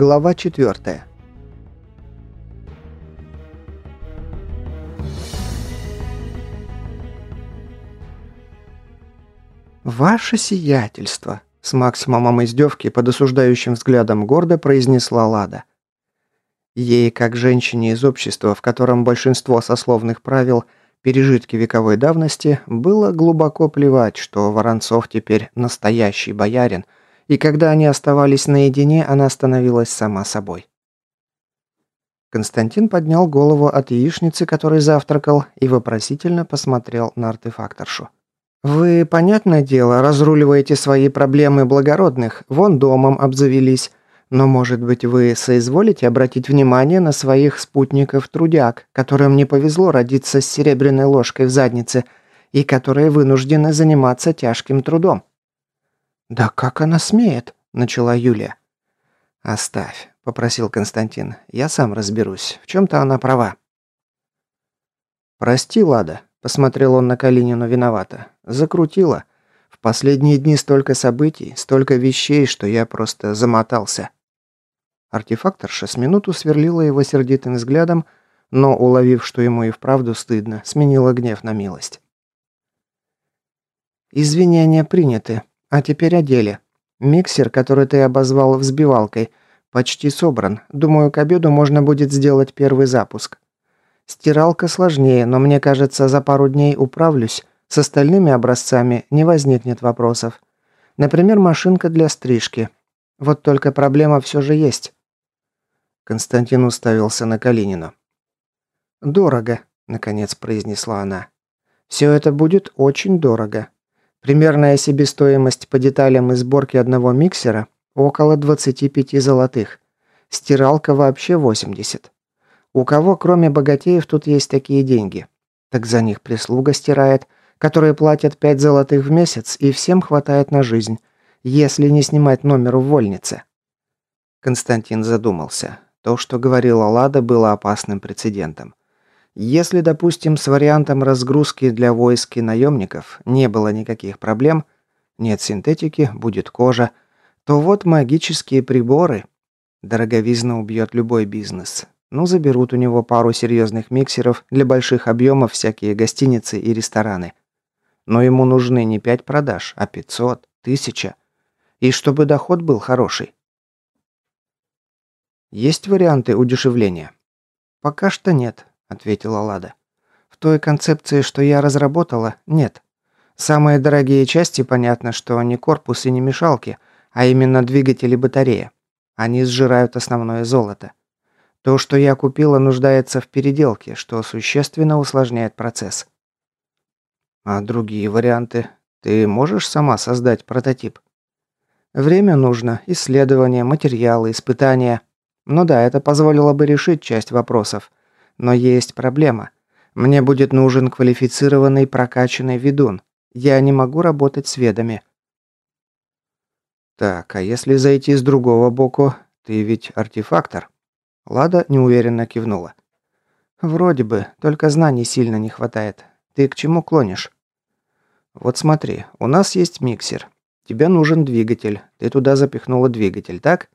Глава 4. «Ваше сиятельство!» – с максимумом издевки под осуждающим взглядом гордо произнесла Лада. Ей, как женщине из общества, в котором большинство сословных правил – пережитки вековой давности, было глубоко плевать, что Воронцов теперь настоящий боярин – и когда они оставались наедине, она становилась сама собой. Константин поднял голову от яичницы, которой завтракал, и вопросительно посмотрел на артефакторшу. «Вы, понятное дело, разруливаете свои проблемы благородных, вон домом обзавелись, но, может быть, вы соизволите обратить внимание на своих спутников-трудяг, которым не повезло родиться с серебряной ложкой в заднице и которые вынуждены заниматься тяжким трудом?» «Да как она смеет?» – начала Юлия. «Оставь», – попросил Константин. «Я сам разберусь. В чем-то она права». «Прости, Лада», – посмотрел он на Калинину виновато. «Закрутила. В последние дни столько событий, столько вещей, что я просто замотался». Артефакторша с минуту сверлила его сердитым взглядом, но, уловив, что ему и вправду стыдно, сменила гнев на милость. «Извинения приняты», а теперь о деле. Миксер, который ты обозвал взбивалкой, почти собран. Думаю, к обеду можно будет сделать первый запуск. Стиралка сложнее, но мне кажется, за пару дней управлюсь. С остальными образцами не возникнет вопросов. Например, машинка для стрижки. Вот только проблема все же есть. Константин уставился на Калинину. «Дорого», — наконец произнесла она. «Все это будет очень дорого. Примерная себестоимость по деталям и сборке одного миксера – около 25 золотых. Стиралка вообще 80. У кого, кроме богатеев, тут есть такие деньги? Так за них прислуга стирает, которые платят 5 золотых в месяц, и всем хватает на жизнь, если не снимать номер в вольнице. Константин задумался. То, что говорила Лада, было опасным прецедентом. Если, допустим, с вариантом разгрузки для войск и наемников не было никаких проблем, нет синтетики, будет кожа, то вот магические приборы. Дороговизна убьет любой бизнес. Ну, заберут у него пару серьезных миксеров для больших объемов всякие гостиницы и рестораны. Но ему нужны не пять продаж, а 500, тысяча. И чтобы доход был хороший. Есть варианты удешевления? Пока что нет. – ответила Лада. «В той концепции, что я разработала, нет. Самые дорогие части, понятно, что не корпус и не мешалки, а именно двигатели батарея. Они сжирают основное золото. То, что я купила, нуждается в переделке, что существенно усложняет процесс». «А другие варианты? Ты можешь сама создать прототип?» «Время нужно, исследования, материалы, испытания. Ну да, это позволило бы решить часть вопросов. Но есть проблема. Мне будет нужен квалифицированный прокачанный ведун. Я не могу работать с ведами. Так, а если зайти с другого боку? Ты ведь артефактор. Лада неуверенно кивнула. Вроде бы, только знаний сильно не хватает. Ты к чему клонишь? Вот смотри, у нас есть миксер. Тебе нужен двигатель. Ты туда запихнула двигатель, так?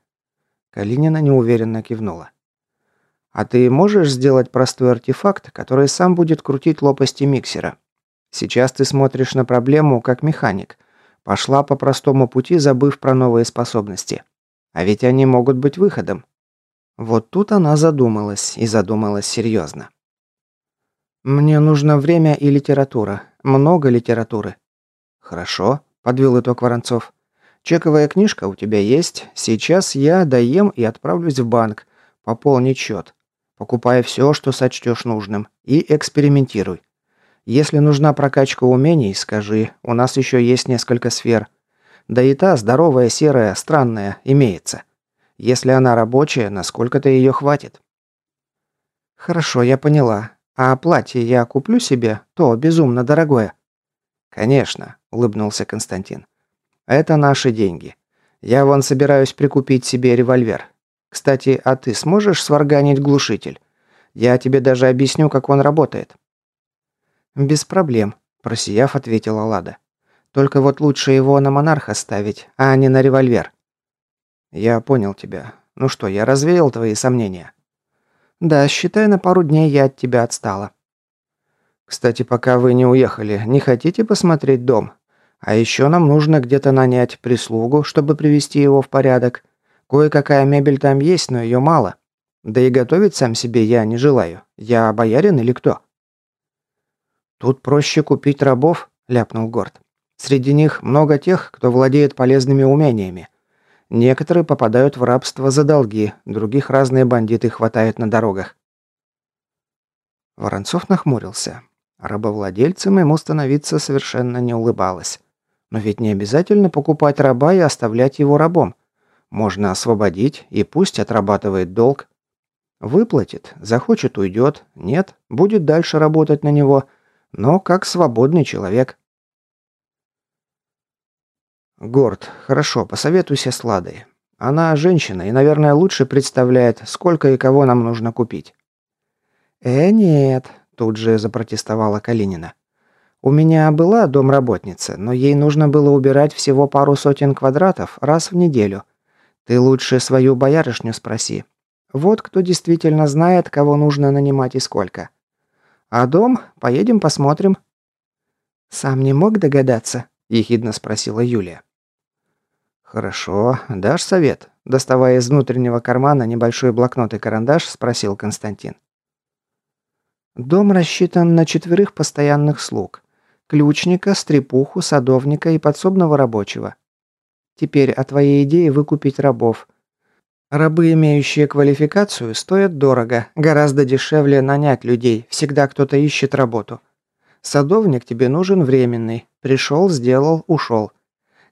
Калинина неуверенно кивнула. А ты можешь сделать простой артефакт, который сам будет крутить лопасти миксера? Сейчас ты смотришь на проблему как механик. Пошла по простому пути, забыв про новые способности. А ведь они могут быть выходом. Вот тут она задумалась, и задумалась серьезно. «Мне нужно время и литература. Много литературы». «Хорошо», – подвел итог Воронцов. «Чековая книжка у тебя есть. Сейчас я доем и отправлюсь в банк. Пополнить счет. Покупай все, что сочтешь нужным, и экспериментируй. Если нужна прокачка умений, скажи, у нас еще есть несколько сфер. Да и та здоровая, серая, странная, имеется. Если она рабочая, насколько-то ее хватит. Хорошо, я поняла. А платье я куплю себе, то безумно дорогое. Конечно, улыбнулся Константин. Это наши деньги. Я вон собираюсь прикупить себе револьвер. Кстати, а ты сможешь сварганить глушитель? Я тебе даже объясню, как он работает». «Без проблем», – просияв, ответила Лада. «Только вот лучше его на монарха ставить, а не на револьвер». «Я понял тебя. Ну что, я развеял твои сомнения?» «Да, считай, на пару дней я от тебя отстала». «Кстати, пока вы не уехали, не хотите посмотреть дом? А еще нам нужно где-то нанять прислугу, чтобы привести его в порядок. Кое-какая мебель там есть, но ее мало. Да и готовить сам себе я не желаю. Я боярин или кто?» «Тут проще купить рабов», – ляпнул Горд. «Среди них много тех, кто владеет полезными умениями. Некоторые попадают в рабство за долги, других разные бандиты хватают на дорогах». Воронцов нахмурился. Рабовладельцем ему становиться совершенно не улыбалось. Но ведь не обязательно покупать раба и оставлять его рабом. Можно освободить, и пусть отрабатывает долг. Выплатит, захочет уйдет, нет, будет дальше работать на него, но как свободный человек. Горд, хорошо, посоветуйся с Ладой. Она женщина и, наверное, лучше представляет, сколько и кого нам нужно купить. Э, нет, тут же запротестовала Калинина. У меня была домработница, но ей нужно было убирать всего пару сотен квадратов раз в неделю. Ты лучше свою боярышню спроси. Вот кто действительно знает, кого нужно нанимать и сколько. А дом? Поедем посмотрим. Сам не мог догадаться, ехидно спросила Юлия. Хорошо, дашь совет? Доставая из внутреннего кармана небольшой блокнот и карандаш, спросил Константин. Дом рассчитан на четверых постоянных слуг ключника, стрепуху, садовника и подсобного рабочего. Теперь о твоей идее выкупить рабов. Рабы, имеющие квалификацию, стоят дорого, гораздо дешевле нанять людей, всегда кто-то ищет работу. Садовник тебе нужен временный, пришел, сделал, ушел.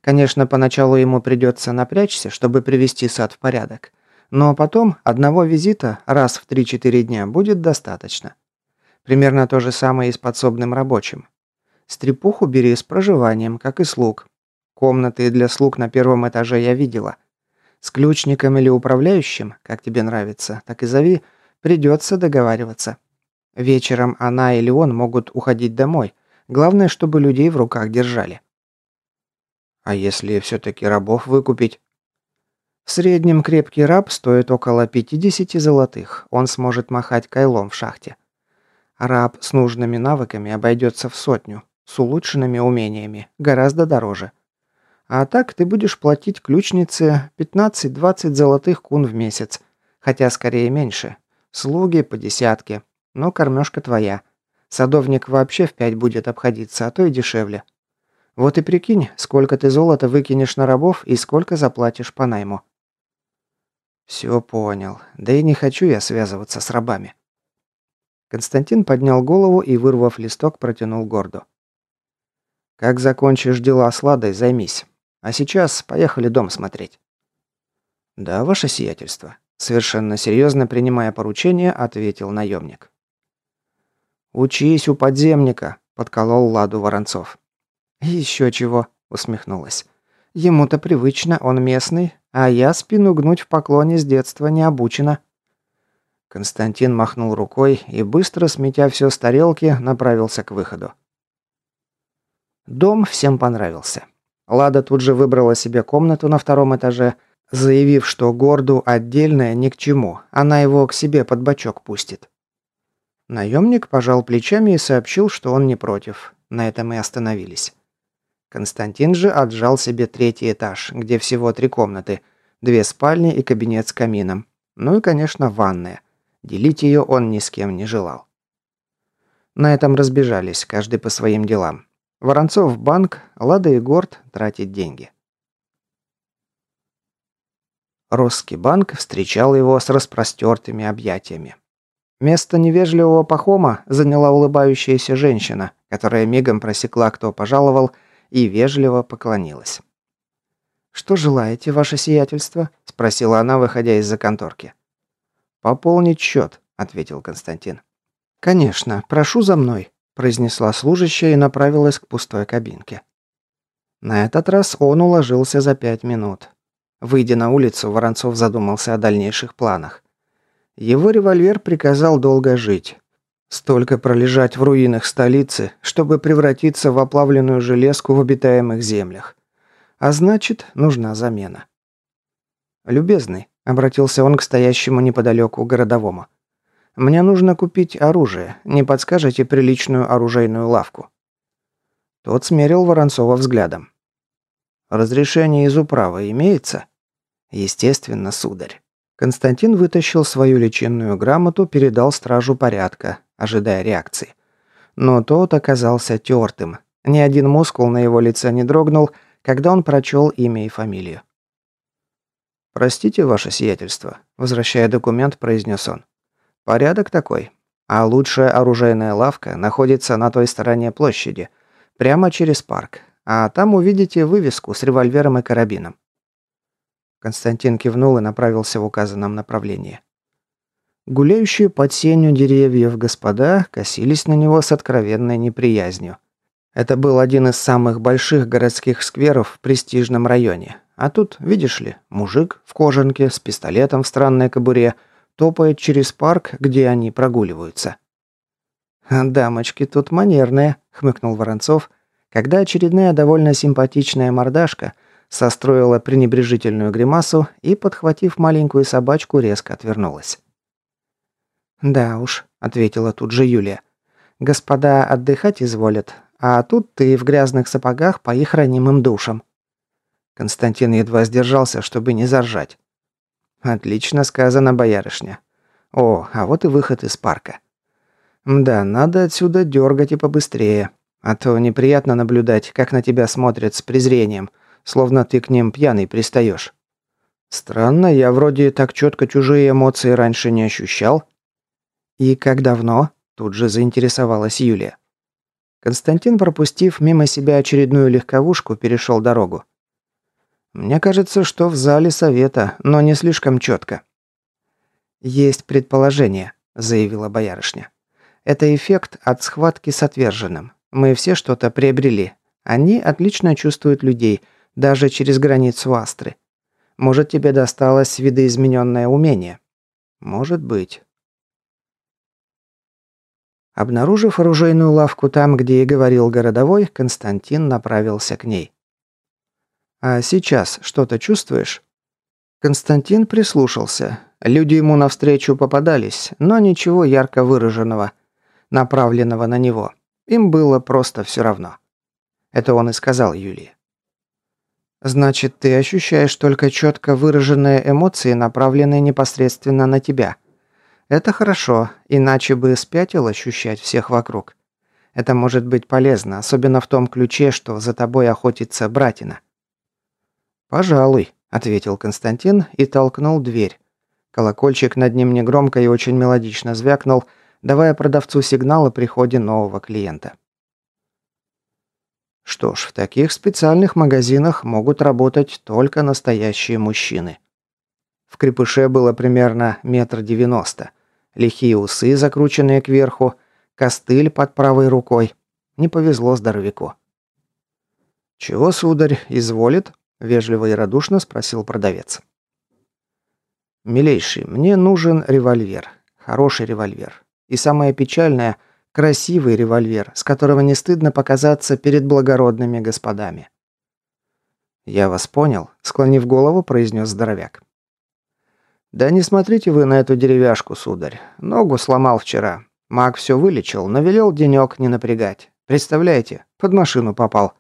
Конечно, поначалу ему придется напрячься, чтобы привести сад в порядок. Но потом одного визита раз в 3-4 дня будет достаточно. Примерно то же самое и с подсобным рабочим. Стрепуху бери с проживанием, как и слуг. Комнаты для слуг на первом этаже я видела. С ключником или управляющим, как тебе нравится, так и зови, придется договариваться. Вечером она или он могут уходить домой. Главное, чтобы людей в руках держали. А если все-таки рабов выкупить? В среднем крепкий раб стоит около 50 золотых. Он сможет махать кайлом в шахте. Раб с нужными навыками обойдется в сотню с улучшенными умениями, гораздо дороже. А так ты будешь платить ключнице 15-20 золотых кун в месяц, хотя скорее меньше. Слуги по десятке, но кормежка твоя. Садовник вообще в пять будет обходиться, а то и дешевле. Вот и прикинь, сколько ты золота выкинешь на рабов и сколько заплатишь по найму. Все понял. Да и не хочу я связываться с рабами. Константин поднял голову и, вырвав листок, протянул гордо. Как закончишь дела с Ладой, займись. А сейчас поехали дом смотреть». «Да, ваше сиятельство», – совершенно серьезно принимая поручение, ответил наемник. «Учись у подземника», – подколол Ладу Воронцов. «Еще чего», – усмехнулась. «Ему-то привычно, он местный, а я спину гнуть в поклоне с детства не обучена». Константин махнул рукой и, быстро сметя все с тарелки, направился к выходу. Дом всем понравился. Лада тут же выбрала себе комнату на втором этаже, заявив, что Горду отдельная ни к чему, она его к себе под бочок пустит. Наемник пожал плечами и сообщил, что он не против. На этом и остановились. Константин же отжал себе третий этаж, где всего три комнаты, две спальни и кабинет с камином. Ну и, конечно, ванная. Делить ее он ни с кем не желал. На этом разбежались, каждый по своим делам. Воронцов в банк, Лада и Горд тратить деньги. Русский банк встречал его с распростертыми объятиями. Место невежливого пахома заняла улыбающаяся женщина, которая мигом просекла, кто пожаловал, и вежливо поклонилась. «Что желаете, ваше сиятельство?» – спросила она, выходя из-за конторки. «Пополнить счет», – ответил Константин. «Конечно, прошу за мной», произнесла служащая и направилась к пустой кабинке. На этот раз он уложился за пять минут. Выйдя на улицу, Воронцов задумался о дальнейших планах. Его револьвер приказал долго жить. Столько пролежать в руинах столицы, чтобы превратиться в оплавленную железку в обитаемых землях. А значит, нужна замена. «Любезный», – обратился он к стоящему неподалеку городовому. «Мне нужно купить оружие. Не подскажете приличную оружейную лавку?» Тот смерил Воронцова взглядом. «Разрешение из управы имеется?» «Естественно, сударь». Константин вытащил свою личинную грамоту, передал стражу порядка, ожидая реакции. Но тот оказался тертым. Ни один мускул на его лице не дрогнул, когда он прочел имя и фамилию. «Простите, ваше сиятельство», – возвращая документ, произнес он. «Порядок такой. А лучшая оружейная лавка находится на той стороне площади – Прямо через парк. А там увидите вывеску с револьвером и карабином. Константин кивнул и направился в указанном направлении. Гуляющие под сенью деревьев господа косились на него с откровенной неприязнью. Это был один из самых больших городских скверов в престижном районе. А тут, видишь ли, мужик в кожанке с пистолетом в странной кобуре топает через парк, где они прогуливаются. «Дамочки тут манерные», — хмыкнул Воронцов, когда очередная довольно симпатичная мордашка состроила пренебрежительную гримасу и, подхватив маленькую собачку, резко отвернулась. «Да уж», — ответила тут же Юлия. «Господа отдыхать изволят, а тут ты в грязных сапогах по их ранимым душам». Константин едва сдержался, чтобы не заржать. «Отлично сказано, боярышня. О, а вот и выход из парка». Да, надо отсюда дергать и побыстрее. А то неприятно наблюдать, как на тебя смотрят с презрением, словно ты к ним пьяный пристаешь. Странно, я вроде так четко чужие эмоции раньше не ощущал. И как давно? Тут же заинтересовалась Юлия. Константин, пропустив мимо себя очередную легковушку, перешел дорогу. Мне кажется, что в зале совета, но не слишком четко. Есть предположение, заявила боярышня. Это эффект от схватки с отверженным. Мы все что-то приобрели. Они отлично чувствуют людей, даже через границу Астры. Может, тебе досталось видоизмененное умение? Может быть. Обнаружив оружейную лавку там, где и говорил городовой, Константин направился к ней. «А сейчас что-то чувствуешь?» Константин прислушался. Люди ему навстречу попадались, но ничего ярко выраженного – направленного на него. Им было просто все равно. Это он и сказал Юлии. «Значит, ты ощущаешь только четко выраженные эмоции, направленные непосредственно на тебя. Это хорошо, иначе бы спятил ощущать всех вокруг. Это может быть полезно, особенно в том ключе, что за тобой охотится братина». «Пожалуй», — ответил Константин и толкнул дверь. Колокольчик над ним негромко и очень мелодично звякнул — давая продавцу сигнал о приходе нового клиента. Что ж, в таких специальных магазинах могут работать только настоящие мужчины. В крепыше было примерно метр девяносто. Лихие усы, закрученные кверху, костыль под правой рукой. Не повезло здоровяку. «Чего, сударь, изволит?» – вежливо и радушно спросил продавец. «Милейший, мне нужен револьвер. Хороший револьвер. И самое печальное – красивый револьвер, с которого не стыдно показаться перед благородными господами. «Я вас понял», – склонив голову, произнес здоровяк. «Да не смотрите вы на эту деревяшку, сударь. Ногу сломал вчера. Маг все вылечил, но велел денек не напрягать. Представляете, под машину попал».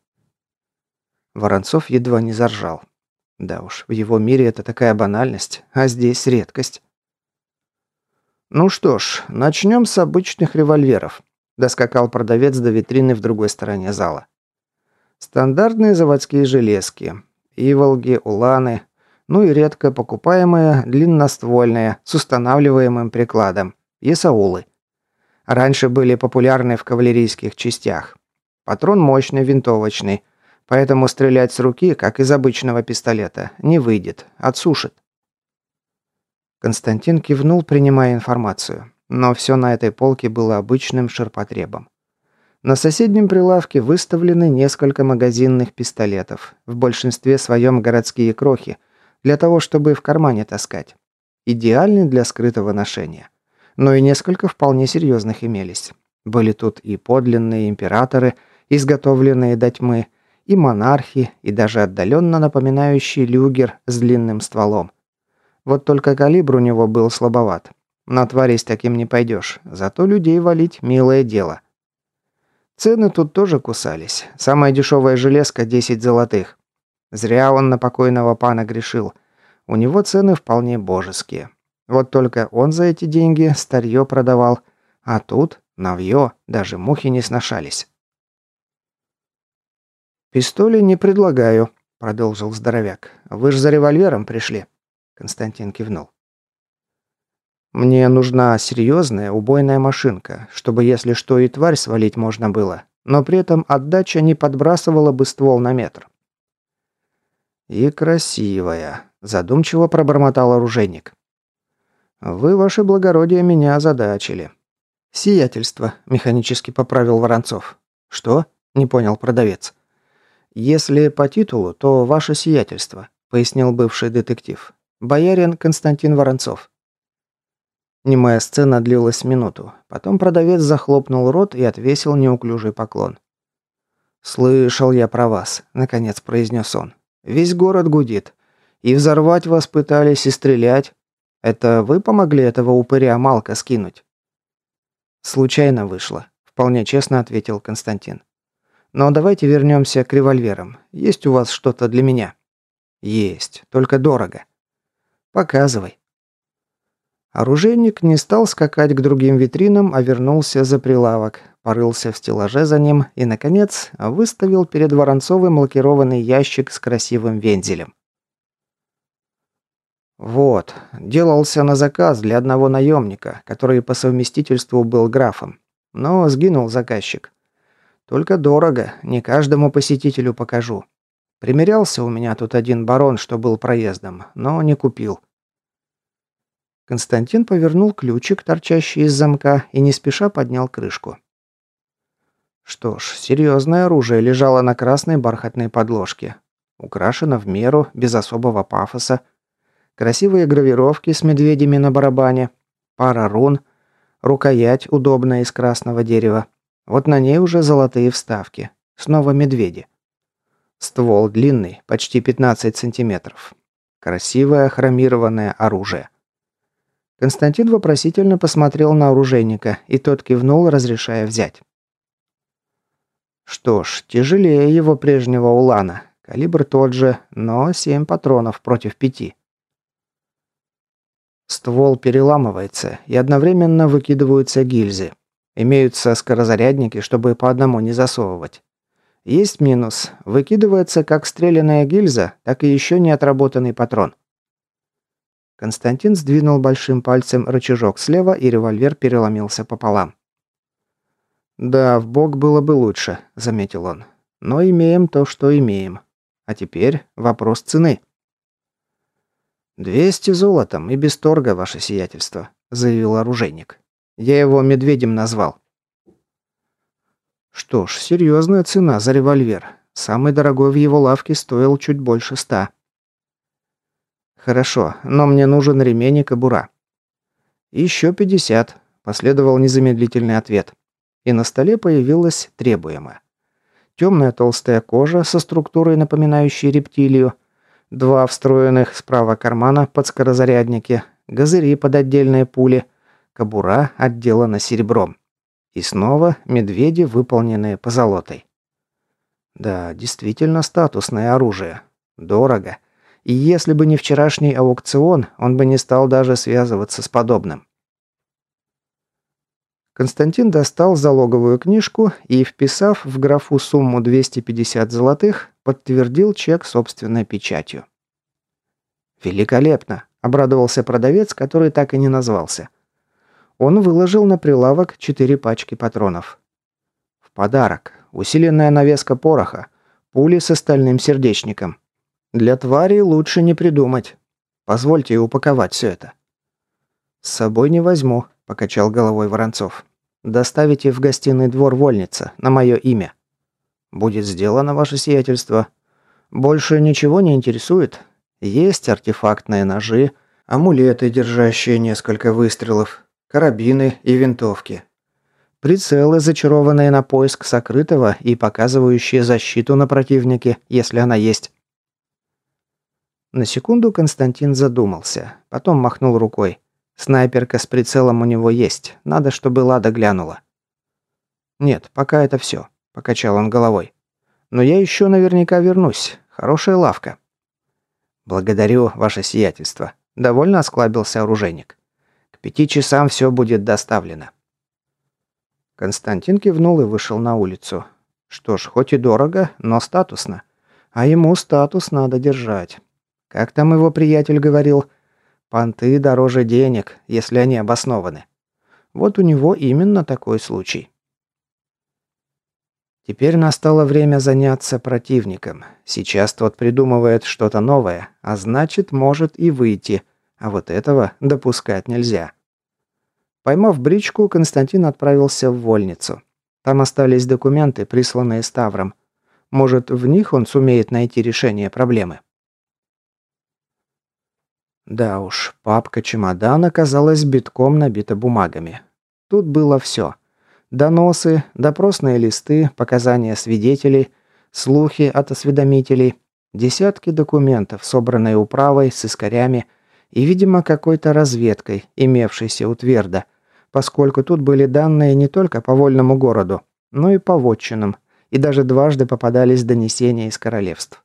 Воронцов едва не заржал. Да уж, в его мире это такая банальность, а здесь редкость. «Ну что ж, начнем с обычных револьверов», – доскакал продавец до витрины в другой стороне зала. «Стандартные заводские железки. Иволги, уланы, ну и редко покупаемые длинноствольные с устанавливаемым прикладом. Есаулы. Раньше были популярны в кавалерийских частях. Патрон мощный, винтовочный, поэтому стрелять с руки, как из обычного пистолета, не выйдет, отсушит. Константин кивнул, принимая информацию. Но все на этой полке было обычным ширпотребом. На соседнем прилавке выставлены несколько магазинных пистолетов, в большинстве своем городские крохи, для того, чтобы в кармане таскать. Идеальны для скрытого ношения. Но и несколько вполне серьезных имелись. Были тут и подлинные императоры, изготовленные до тьмы, и монархи, и даже отдаленно напоминающий люгер с длинным стволом. Вот только калибр у него был слабоват. На тварей с таким не пойдешь, зато людей валить – милое дело. Цены тут тоже кусались. Самая дешевая железка – 10 золотых. Зря он на покойного пана грешил. У него цены вполне божеские. Вот только он за эти деньги старье продавал, а тут навье, даже мухи не сношались. «Пистоли не предлагаю», – продолжил здоровяк. «Вы ж за револьвером пришли». Константин кивнул. «Мне нужна серьезная убойная машинка, чтобы, если что, и тварь свалить можно было, но при этом отдача не подбрасывала бы ствол на метр». «И красивая», – задумчиво пробормотал оружейник. «Вы, ваше благородие, меня озадачили». «Сиятельство», – механически поправил Воронцов. «Что?» – не понял продавец. «Если по титулу, то ваше сиятельство», – пояснил бывший детектив. «Боярин Константин Воронцов». Немая сцена длилась минуту. Потом продавец захлопнул рот и отвесил неуклюжий поклон. «Слышал я про вас», – наконец произнес он. «Весь город гудит. И взорвать вас пытались, и стрелять. Это вы помогли этого упыря Малка скинуть?» «Случайно вышло», – вполне честно ответил Константин. «Но давайте вернемся к револьверам. Есть у вас что-то для меня?» «Есть, только дорого». «Показывай». Оружейник не стал скакать к другим витринам, а вернулся за прилавок, порылся в стеллаже за ним и, наконец, выставил перед Воронцовым лакированный ящик с красивым вензелем. «Вот, делался на заказ для одного наемника, который по совместительству был графом. Но сгинул заказчик. Только дорого, не каждому посетителю покажу. Примерялся у меня тут один барон, что был проездом, но не купил». Константин повернул ключик, торчащий из замка, и не спеша поднял крышку. Что ж, серьезное оружие лежало на красной бархатной подложке. Украшено в меру, без особого пафоса. Красивые гравировки с медведями на барабане. Пара рун. Рукоять удобная из красного дерева. Вот на ней уже золотые вставки. Снова медведи. Ствол длинный, почти 15 сантиметров. Красивое хромированное оружие. Константин вопросительно посмотрел на оружейника, и тот кивнул, разрешая взять. Что ж, тяжелее его прежнего улана. Калибр тот же, но семь патронов против пяти. Ствол переламывается, и одновременно выкидываются гильзы. Имеются скорозарядники, чтобы по одному не засовывать. Есть минус. Выкидывается как стрелянная гильза, так и еще не отработанный патрон. Константин сдвинул большим пальцем рычажок слева, и револьвер переломился пополам. «Да, в бок было бы лучше», — заметил он. «Но имеем то, что имеем. А теперь вопрос цены». «Двести золотом и без торга, ваше сиятельство», — заявил оружейник. «Я его медведем назвал». Что ж, серьезная цена за револьвер. Самый дорогой в его лавке стоил чуть больше ста. «Хорошо, но мне нужен ремень и кобура». «Еще пятьдесят», – последовал незамедлительный ответ. И на столе появилось требуемое. Темная толстая кожа со структурой, напоминающей рептилию, два встроенных справа кармана под скорозарядники, газыри под отдельные пули, кобура отделана серебром. И снова медведи, выполненные позолотой. Да, действительно статусное оружие. Дорого. И если бы не вчерашний аукцион, он бы не стал даже связываться с подобным. Константин достал залоговую книжку и, вписав в графу сумму 250 золотых, подтвердил чек собственной печатью. «Великолепно!» – обрадовался продавец, который так и не назвался. Он выложил на прилавок четыре пачки патронов. В подарок усиленная навеска пороха, пули с остальным сердечником. Для твари лучше не придумать. Позвольте упаковать все это». «С собой не возьму», – покачал головой Воронцов. «Доставите в гостиный двор вольница, на мое имя». «Будет сделано, ваше сиятельство. Больше ничего не интересует? Есть артефактные ножи, амулеты, держащие несколько выстрелов, карабины и винтовки. Прицелы, зачарованные на поиск сокрытого и показывающие защиту на противнике, если она есть. На секунду Константин задумался, потом махнул рукой. Снайперка с прицелом у него есть, надо, чтобы Лада глянула. «Нет, пока это все», – покачал он головой. «Но я еще наверняка вернусь. Хорошая лавка». «Благодарю, ваше сиятельство», – довольно осклабился оружейник. «К пяти часам все будет доставлено». Константин кивнул и вышел на улицу. Что ж, хоть и дорого, но статусно. А ему статус надо держать. Как там его приятель говорил? Понты дороже денег, если они обоснованы. Вот у него именно такой случай. Теперь настало время заняться противником. Сейчас тот придумывает что-то новое, а значит, может и выйти. А вот этого допускать нельзя. Поймав бричку, Константин отправился в вольницу. Там остались документы, присланные Ставром. Может, в них он сумеет найти решение проблемы. Да уж, папка чемодан оказалась битком набита бумагами. Тут было все. Доносы, допросные листы, показания свидетелей, слухи от осведомителей, десятки документов, собранные управой, с искорями и, видимо, какой-то разведкой, имевшейся у Тверда, поскольку тут были данные не только по вольному городу, но и по вотчинам, и даже дважды попадались донесения из королевств.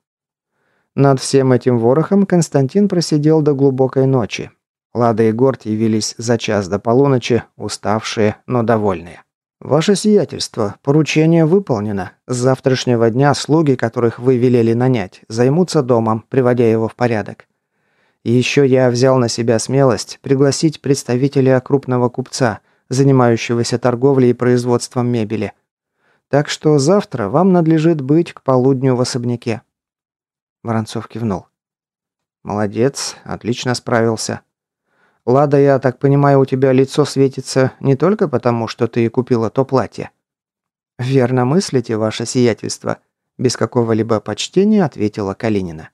Над всем этим ворохом Константин просидел до глубокой ночи. Лада и Горд явились за час до полуночи, уставшие, но довольные. «Ваше сиятельство, поручение выполнено. С завтрашнего дня слуги, которых вы велели нанять, займутся домом, приводя его в порядок. И еще я взял на себя смелость пригласить представителя крупного купца, занимающегося торговлей и производством мебели. Так что завтра вам надлежит быть к полудню в особняке. Воронцов кивнул. «Молодец, отлично справился. Лада, я так понимаю, у тебя лицо светится не только потому, что ты купила то платье?» «Верно мыслите, ваше сиятельство», – без какого-либо почтения ответила Калинина.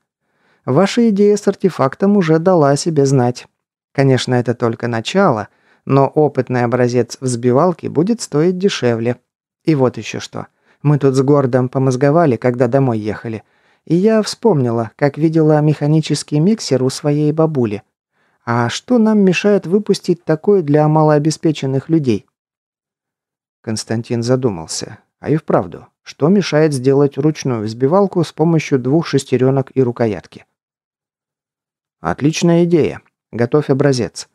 «Ваша идея с артефактом уже дала себе знать. Конечно, это только начало, но опытный образец взбивалки будет стоить дешевле. И вот еще что. Мы тут с Гордом помозговали, когда домой ехали – и я вспомнила, как видела механический миксер у своей бабули. А что нам мешает выпустить такое для малообеспеченных людей? Константин задумался. А и вправду, что мешает сделать ручную взбивалку с помощью двух шестеренок и рукоятки? Отличная идея. Готовь образец.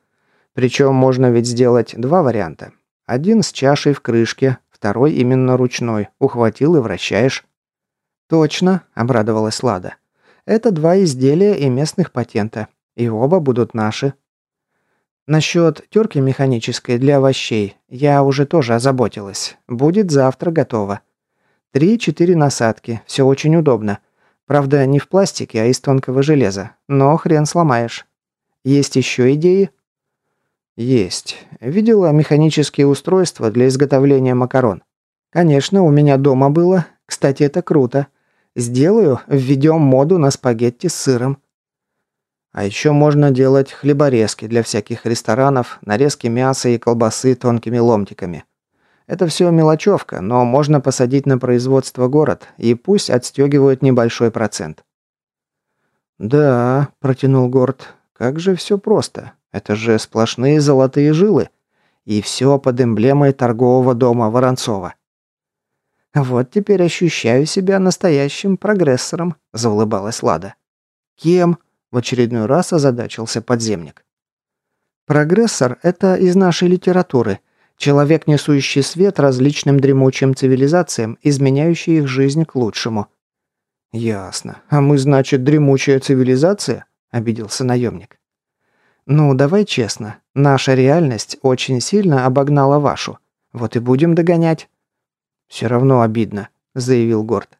Причем можно ведь сделать два варианта. Один с чашей в крышке, второй именно ручной. Ухватил и вращаешь. «Точно», – обрадовалась Лада. «Это два изделия и местных патента. И оба будут наши». Насчет терки механической для овощей я уже тоже озаботилась. Будет завтра готово. Три-четыре насадки, все очень удобно. Правда, не в пластике, а из тонкого железа. Но хрен сломаешь. Есть еще идеи? Есть. Видела механические устройства для изготовления макарон. Конечно, у меня дома было. Кстати, это круто. Сделаю, введем моду на спагетти с сыром. А еще можно делать хлеборезки для всяких ресторанов, нарезки мяса и колбасы тонкими ломтиками. Это все мелочевка, но можно посадить на производство город, и пусть отстегивают небольшой процент. «Да», – протянул Горд, – «как же все просто. Это же сплошные золотые жилы. И все под эмблемой торгового дома Воронцова. «Вот теперь ощущаю себя настоящим прогрессором», – заулыбалась Лада. «Кем?» – в очередной раз озадачился подземник. «Прогрессор – это из нашей литературы. Человек, несущий свет различным дремучим цивилизациям, изменяющий их жизнь к лучшему». «Ясно. А мы, значит, дремучая цивилизация?» – обиделся наемник. «Ну, давай честно. Наша реальность очень сильно обогнала вашу. Вот и будем догонять». «Все равно обидно», – заявил Горд.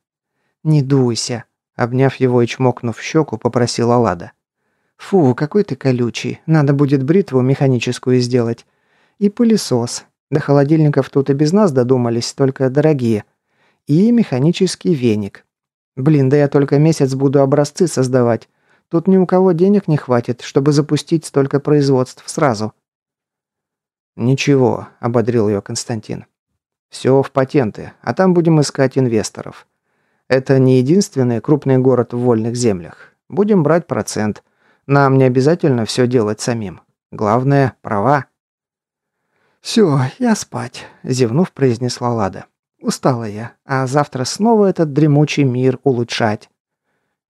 «Не дуйся», – обняв его и чмокнув в щеку, попросила Лада. «Фу, какой ты колючий. Надо будет бритву механическую сделать. И пылесос. До холодильников тут и без нас додумались, только дорогие. И механический веник. Блин, да я только месяц буду образцы создавать. Тут ни у кого денег не хватит, чтобы запустить столько производств сразу». «Ничего», – ободрил ее Константин. Все в патенты, а там будем искать инвесторов. Это не единственный крупный город в вольных землях. Будем брать процент. Нам не обязательно все делать самим. Главное – права». «Все, я спать», – зевнув, произнесла Лада. «Устала я, а завтра снова этот дремучий мир улучшать».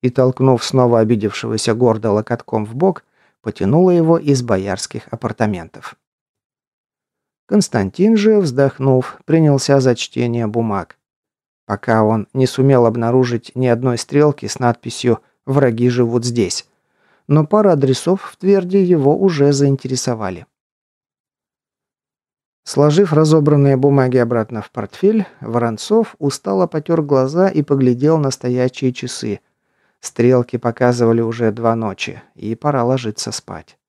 И, толкнув снова обидевшегося гордо локотком в бок, потянула его из боярских апартаментов. Константин же, вздохнув, принялся за чтение бумаг. Пока он не сумел обнаружить ни одной стрелки с надписью «Враги живут здесь», но пара адресов в Тверде его уже заинтересовали. Сложив разобранные бумаги обратно в портфель, Воронцов устало потер глаза и поглядел на стоячие часы. Стрелки показывали уже два ночи, и пора ложиться спать.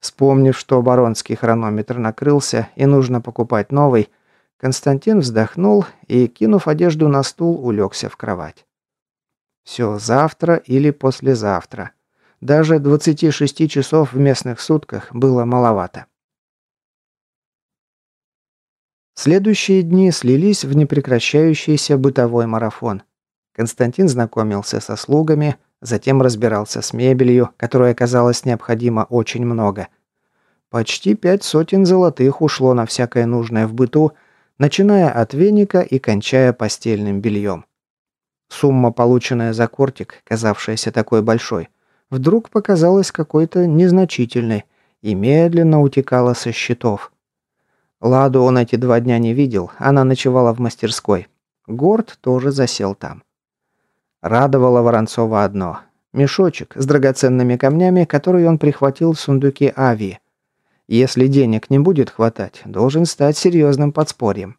Вспомнив, что баронский хронометр накрылся и нужно покупать новый, Константин вздохнул и, кинув одежду на стул, улегся в кровать. Все завтра или послезавтра. Даже 26 часов в местных сутках было маловато. Следующие дни слились в непрекращающийся бытовой марафон. Константин знакомился со слугами, затем разбирался с мебелью, которой оказалось необходимо очень много. Почти пять сотен золотых ушло на всякое нужное в быту, начиная от веника и кончая постельным бельем. Сумма, полученная за кортик, казавшаяся такой большой, вдруг показалась какой-то незначительной и медленно утекала со счетов. Ладу он эти два дня не видел, она ночевала в мастерской. Горд тоже засел там. Радовало Воронцова одно. Мешочек с драгоценными камнями, который он прихватил в сундуке Ави. Если денег не будет хватать, должен стать серьезным подспорьем.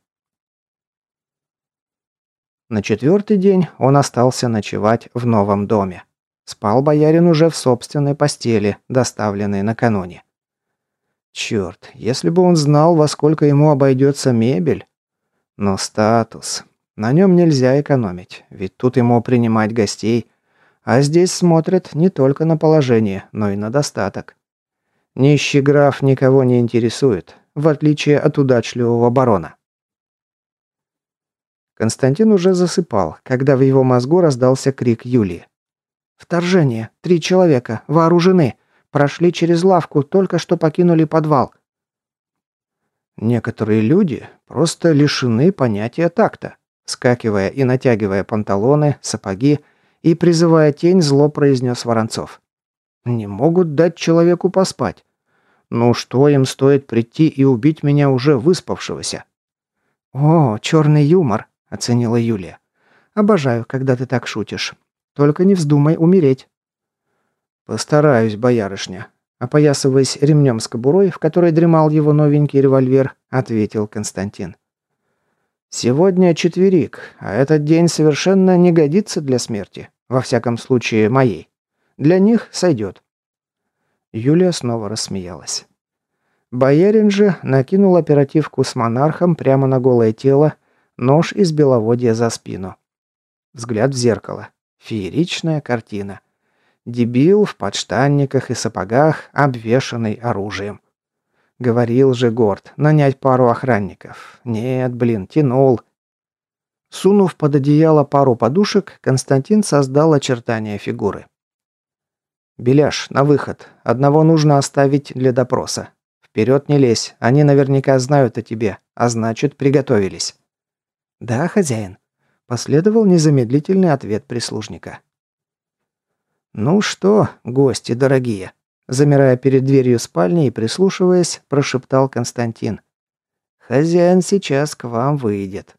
На четвертый день он остался ночевать в новом доме. Спал боярин уже в собственной постели, доставленной накануне. Черт, если бы он знал, во сколько ему обойдется мебель. Но статус. На нем нельзя экономить, ведь тут ему принимать гостей. А здесь смотрят не только на положение, но и на достаток. Нищий граф никого не интересует, в отличие от удачливого барона. Константин уже засыпал, когда в его мозгу раздался крик Юлии. «Вторжение! Три человека! Вооружены! Прошли через лавку, только что покинули подвал. Некоторые люди просто лишены понятия такта. Скакивая и натягивая панталоны, сапоги и призывая тень, зло произнес Воронцов. «Не могут дать человеку поспать. Ну что им стоит прийти и убить меня уже выспавшегося?» «О, черный юмор», — оценила Юлия. «Обожаю, когда ты так шутишь. Только не вздумай умереть». «Постараюсь, боярышня», – опоясываясь ремнем с кобурой, в которой дремал его новенький револьвер, ответил Константин. «Сегодня четверик, а этот день совершенно не годится для смерти, во всяком случае моей. Для них сойдет». Юлия снова рассмеялась. Боярин же накинул оперативку с монархом прямо на голое тело, нож из беловодья за спину. Взгляд в зеркало. Фееричная картина. Дебил в подштанниках и сапогах, обвешанный оружием. Говорил же Горд, нанять пару охранников. Нет, блин, тянул. Сунув под одеяло пару подушек, Константин создал очертания фигуры. «Беляш, на выход. Одного нужно оставить для допроса. Вперед не лезь, они наверняка знают о тебе, а значит, приготовились». «Да, хозяин», – последовал незамедлительный ответ прислужника. «Ну что, гости дорогие?» Замирая перед дверью спальни и прислушиваясь, прошептал Константин. «Хозяин сейчас к вам выйдет».